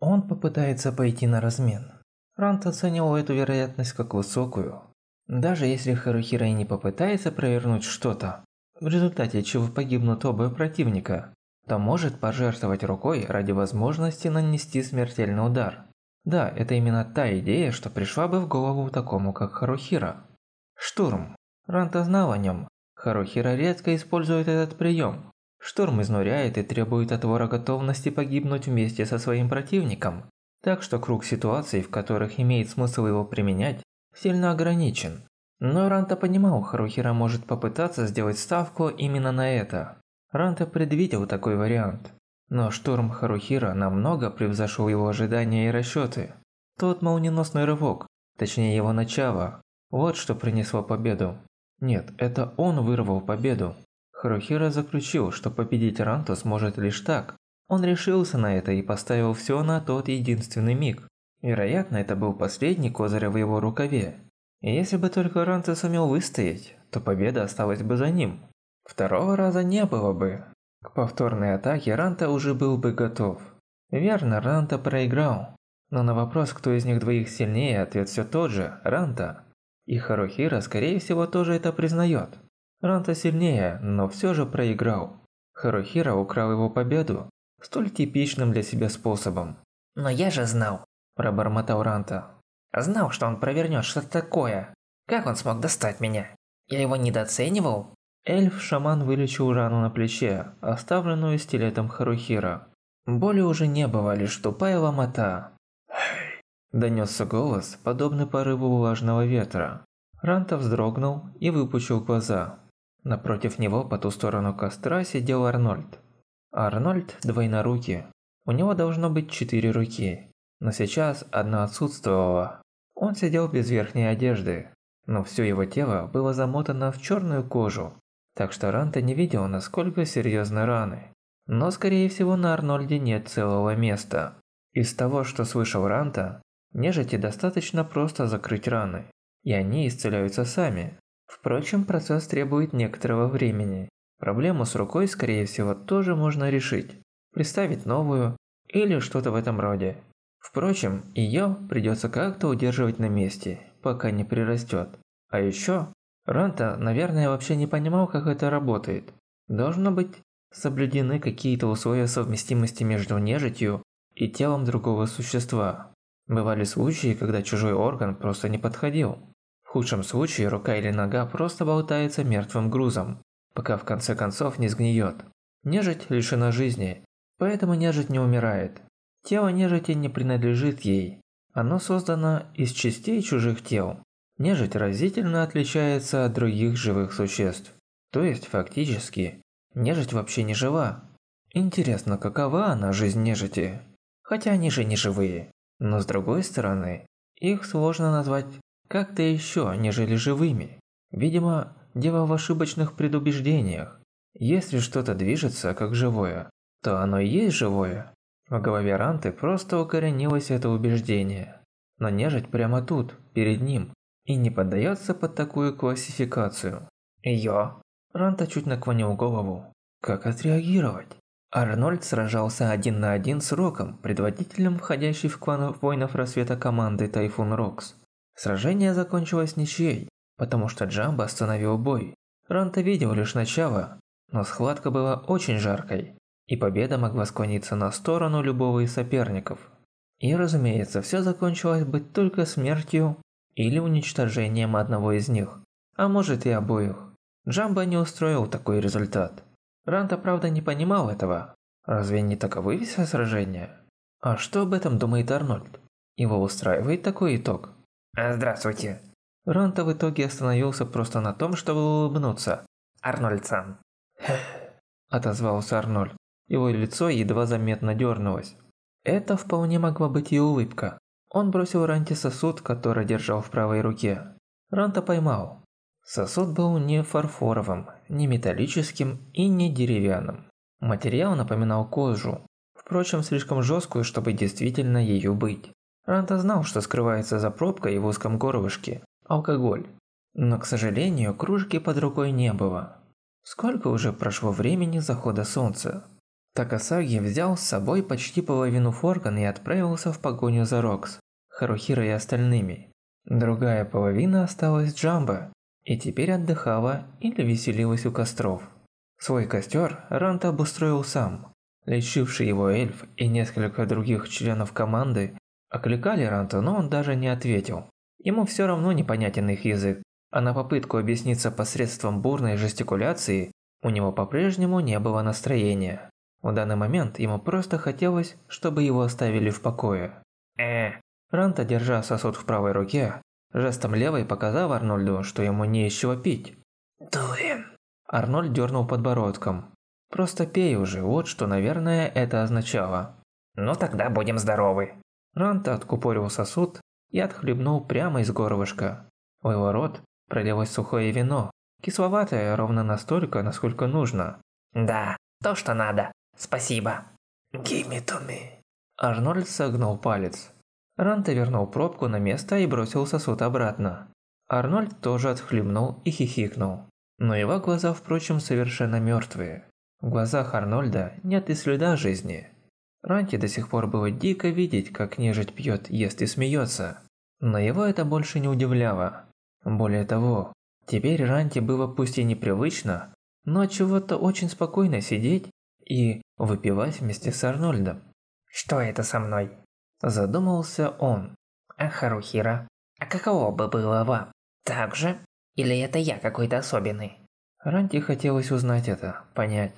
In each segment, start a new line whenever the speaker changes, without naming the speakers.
Он попытается пойти на размен. Рант оценивал эту вероятность как высокую. Даже если Харухира и не попытается провернуть что-то, в результате чего погибнут оба противника, то может пожертвовать рукой ради возможности нанести смертельный удар. Да, это именно та идея, что пришла бы в голову такому, как Харухира. Штурм. Ранта знал о нем. Харухира редко использует этот прием. Штурм изнуряет и требует от вора готовности погибнуть вместе со своим противником. Так что круг ситуаций, в которых имеет смысл его применять, сильно ограничен. Но Ранта понимал, Харухира может попытаться сделать ставку именно на это. Ранта предвидел такой вариант. Но штурм Харухира намного превзошел его ожидания и расчеты. Тот молниеносный рывок, точнее его начало, вот что принесло победу. Нет, это он вырвал победу. Харухира заключил, что победить Ранту сможет лишь так. Он решился на это и поставил все на тот единственный миг. Вероятно, это был последний козырь в его рукаве. И если бы только Ранта сумел выстоять, то победа осталась бы за ним. Второго раза не было бы. К повторной атаке Ранта уже был бы готов. Верно, Ранта проиграл. Но на вопрос, кто из них двоих сильнее, ответ все тот же – Ранта. И Харухира, скорее всего, тоже это признает. Ранта сильнее, но все же проиграл. Харухира украл его победу столь типичным для себя способом.
«Но я же знал», – пробормотал Ранта. «Знал, что он провернет что-то такое. Как он смог достать меня? Я его недооценивал?»
Эльф-шаман вылечил рану на плече, оставленную стилетом Харухира. Боли уже не было, лишь тупая ломота. Донесся голос, подобный порыву влажного ветра. Ранта вздрогнул и выпучил глаза. Напротив него по ту сторону костра сидел Арнольд. Арнольд двойнорукий. У него должно быть четыре руки, но сейчас одна отсутствовала. Он сидел без верхней одежды, но все его тело было замотано в черную кожу, так что Ранта не видел, насколько серьезны раны. Но скорее всего на Арнольде нет целого места. Из того, что слышал Ранта, нежити достаточно просто закрыть раны, и они исцеляются сами. Впрочем, процесс требует некоторого времени. Проблему с рукой, скорее всего, тоже можно решить. Представить новую или что-то в этом роде. Впрочем, ее придется как-то удерживать на месте, пока не прирастет. А еще Ранта, наверное, вообще не понимал, как это работает. Должно быть, соблюдены какие-то условия совместимости между нежитью и телом другого существа. Бывали случаи, когда чужой орган просто не подходил. В худшем случае рука или нога просто болтается мертвым грузом, пока в конце концов не сгниет. Нежить лишена жизни, поэтому нежить не умирает. Тело нежити не принадлежит ей. Оно создано из частей чужих тел. Нежить разительно отличается от других живых существ. То есть, фактически, нежить вообще не жива. Интересно, какова она, жизнь нежити? Хотя они же не живые. Но с другой стороны, их сложно назвать как-то еще, нежели живыми. Видимо, дело в ошибочных предубеждениях. Если что-то движется как живое, то оно и есть живое. В голове Ранты просто укоренилось это убеждение. Но нежить прямо тут, перед ним и не поддается под такую классификацию. Ее. Ранта чуть наклонил голову. Как отреагировать? Арнольд сражался один на один с Роком, предводителем входящей в клан воинов рассвета команды Тайфун Рокс. Сражение закончилось ничьей, потому что Джамба остановил бой. Ранта видел лишь начало, но схватка была очень жаркой, и победа могла склониться на сторону любого из соперников. И разумеется, все закончилось бы только смертью или уничтожением одного из них, а может и обоих. Джамба не устроил такой результат. Ранта, правда, не понимал этого. Разве не таковы все сражения? А что об этом думает Арнольд? Его устраивает такой итог?
Здравствуйте.
Ранта в итоге остановился просто на том, чтобы улыбнуться.
Арнольд-сан.
Отозвался Арнольд. Его лицо едва заметно дернулось. Это вполне могла быть и улыбка. Он бросил Ранте сосуд, который держал в правой руке. Ранта поймал. Сосуд был не фарфоровым, не металлическим и не деревянным. Материал напоминал кожу, впрочем, слишком жесткую, чтобы действительно ее быть. Ранта знал, что скрывается за пробкой в узком горлышке – алкоголь. Но, к сожалению, кружки под рукой не было. Сколько уже прошло времени захода солнца? Такасаги взял с собой почти половину форган и отправился в погоню за Рокс, Харухиро и остальными. Другая половина осталась Джамбо и теперь отдыхала или веселилась у костров. Свой костер Ранта обустроил сам. Лечивший его эльф и несколько других членов команды окликали Ранта, но он даже не ответил. Ему все равно непонятен их язык, а на попытку объясниться посредством бурной жестикуляции у него по-прежнему не было настроения. В данный момент ему просто хотелось, чтобы его оставили в покое.
Э.
Ранта, держа сосуд в правой руке, жестом левой показал Арнольду, что ему не из чего пить.
Дуин.
Арнольд дернул подбородком. «Просто пей уже, вот что, наверное, это означало».
Ну тогда будем здоровы.
Ранта откупорил сосуд и отхлебнул прямо из горлышка. В его рот пролилось сухое вино, кисловатое ровно настолько, насколько нужно.
Да, то, что надо. Спасибо.
Give me to me. Арнольд согнул палец. Ранта вернул пробку на место и бросил сосуд обратно. Арнольд тоже отхлебнул и хихикнул. Но его глаза, впрочем, совершенно мертвые. В глазах Арнольда нет и следа жизни. Ранте до сих пор было дико видеть, как нежить пьет, ест и смеется. Но его это больше не удивляло. Более того, теперь Ранте было пусть и непривычно, но чего-то очень спокойно сидеть и выпивать вместе с Арнольдом.
Что это со мной?
Задумался он.
А Харухира? А каково бы было вам? Так же? Или это я какой-то особенный?
Ранте хотелось узнать это, понять.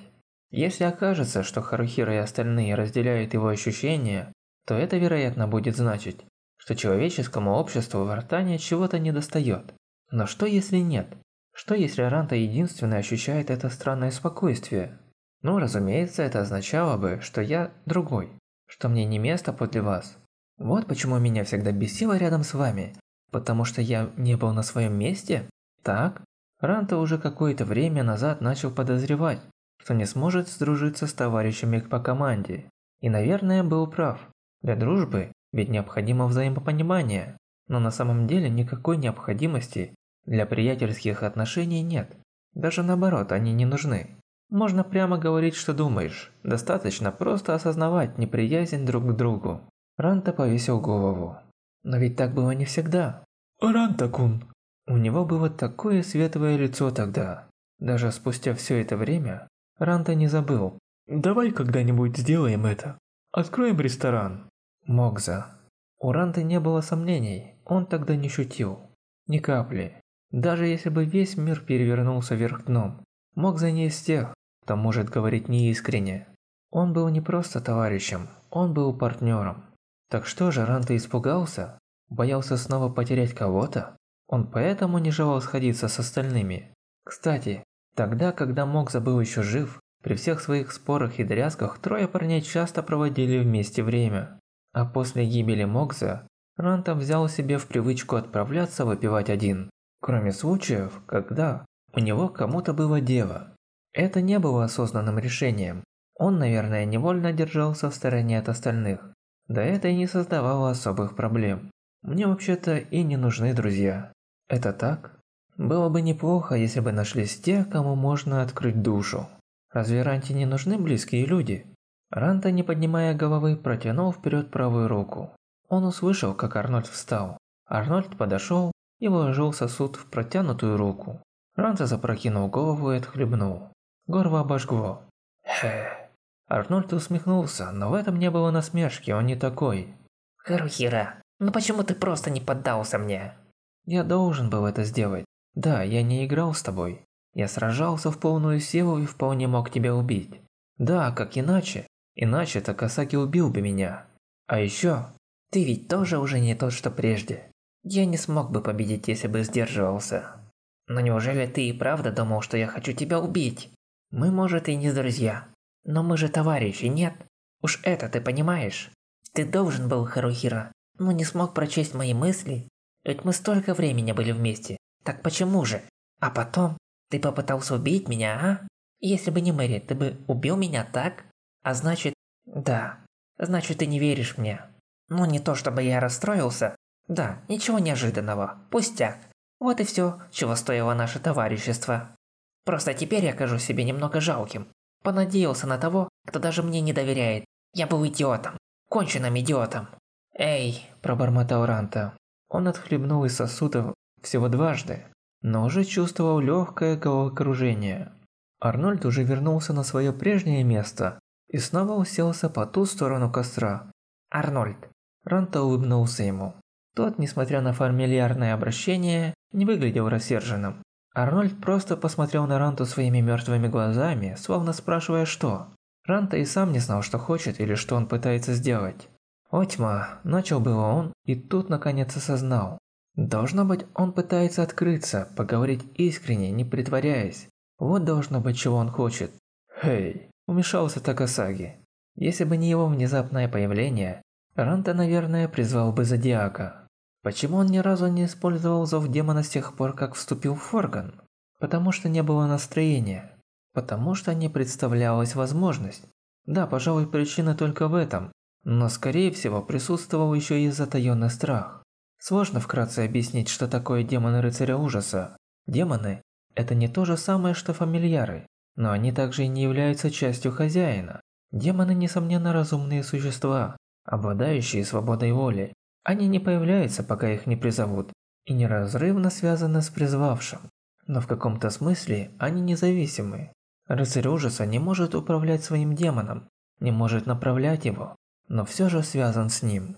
Если окажется, что Харухира и остальные разделяют его ощущения, то это, вероятно, будет значить, что человеческому обществу в Артане чего-то недостает. Но что если нет? Что если Ранта единственный ощущает это странное спокойствие? Ну, разумеется, это означало бы, что я другой, что мне не место подле вас. Вот почему меня всегда бесило рядом с вами, потому что я не был на своем месте? Так? Ранта уже какое-то время назад начал подозревать, что не сможет сдружиться с товарищами по команде. И, наверное, был прав. Для дружбы ведь необходимо взаимопонимание, но на самом деле никакой необходимости для приятельских отношений нет. Даже наоборот, они не нужны. Можно прямо говорить, что думаешь. Достаточно просто осознавать неприязнь друг к другу. Ранта повесил голову. Но ведь так было не всегда. Ранта-кун. У него было такое светлое лицо тогда. Даже спустя все это время, Ранта не забыл. «Давай когда-нибудь сделаем это. Откроем ресторан». Могза. У Ранты не было сомнений, он тогда не шутил. Ни капли. Даже если бы весь мир перевернулся вверх дном, Могза не из тех, кто может говорить неискренне. Он был не просто товарищем, он был партнером. Так что же Ранта испугался? Боялся снова потерять кого-то? Он поэтому не желал сходиться с остальными. Кстати, Тогда, когда Мокза был еще жив, при всех своих спорах и дрязгах трое парней часто проводили вместе время. А после гибели Мокза, Рантом взял себе в привычку отправляться выпивать один. Кроме случаев, когда у него кому-то было дело. Это не было осознанным решением. Он, наверное, невольно держался в стороне от остальных. Да это и не создавало особых проблем. Мне вообще-то и не нужны друзья. Это так? Было бы неплохо, если бы нашлись те, кому можно открыть душу. Разве Ранте не нужны близкие люди? Ранта, не поднимая головы, протянул вперед правую руку. Он услышал, как Арнольд встал. Арнольд подошел и вложил сосуд в протянутую руку. Ранта запрокинул голову и отхлебнул. Горло обожгло. Хе. Арнольд усмехнулся, но в этом не было насмешки, он не такой.
Харухира, ну почему ты просто не поддался мне?
Я должен был это сделать. Да, я не играл с тобой. Я сражался в полную силу и вполне мог тебя убить. Да, как иначе? Иначе Такасаки убил бы меня. А еще,
ты ведь тоже уже не тот, что прежде. Я не смог бы победить, если бы сдерживался. Но неужели ты и правда думал, что я хочу тебя убить? Мы, может, и не друзья. Но мы же товарищи, нет? Уж это ты понимаешь? Ты должен был, Харухира, но не смог прочесть мои мысли. Ведь мы столько времени были вместе. Так почему же? А потом ты попытался убить меня, а? Если бы не Мэри, ты бы убил меня, так? А значит, да. Значит, ты не веришь мне. Ну, не то чтобы я расстроился. Да, ничего неожиданного. Пустяк. Вот и все, чего стоило наше товарищество. Просто теперь я кажусь себе немного жалким. Понадеялся на того, кто даже мне не доверяет. Я был идиотом. Конченным идиотом. Эй,
пробормотал Ранта. Он отхлебнул из сосудов всего дважды, но уже чувствовал легкое головокружение. Арнольд уже вернулся на свое прежнее место и снова уселся по ту сторону костра.
«Арнольд!»
Ранта улыбнулся ему. Тот, несмотря на фамильярное обращение, не выглядел рассерженным. Арнольд просто посмотрел на Ранту своими мертвыми глазами, словно спрашивая что. Ранта и сам не знал, что хочет или что он пытается сделать. «О, тьма!» – начал было он, и тут наконец осознал. Должно быть, он пытается открыться, поговорить искренне, не притворяясь. Вот должно быть, чего он хочет. «Хей!» – умешался Такасаги. Если бы не его внезапное появление, Ранта, наверное, призвал бы Зодиака. Почему он ни разу не использовал зов демона с тех пор, как вступил в Форган? Потому что не было настроения. Потому что не представлялась возможность. Да, пожалуй, причина только в этом. Но скорее всего присутствовал еще и затаённый страх. Сложно вкратце объяснить, что такое демоны рыцаря ужаса. Демоны – это не то же самое, что фамильяры, но они также и не являются частью хозяина. Демоны, несомненно, разумные существа, обладающие свободой воли. Они не появляются, пока их не призовут, и неразрывно связаны с призвавшим. Но в каком-то смысле они независимы. Рыцарь ужаса не может управлять своим демоном, не может направлять его, но все же связан с ним.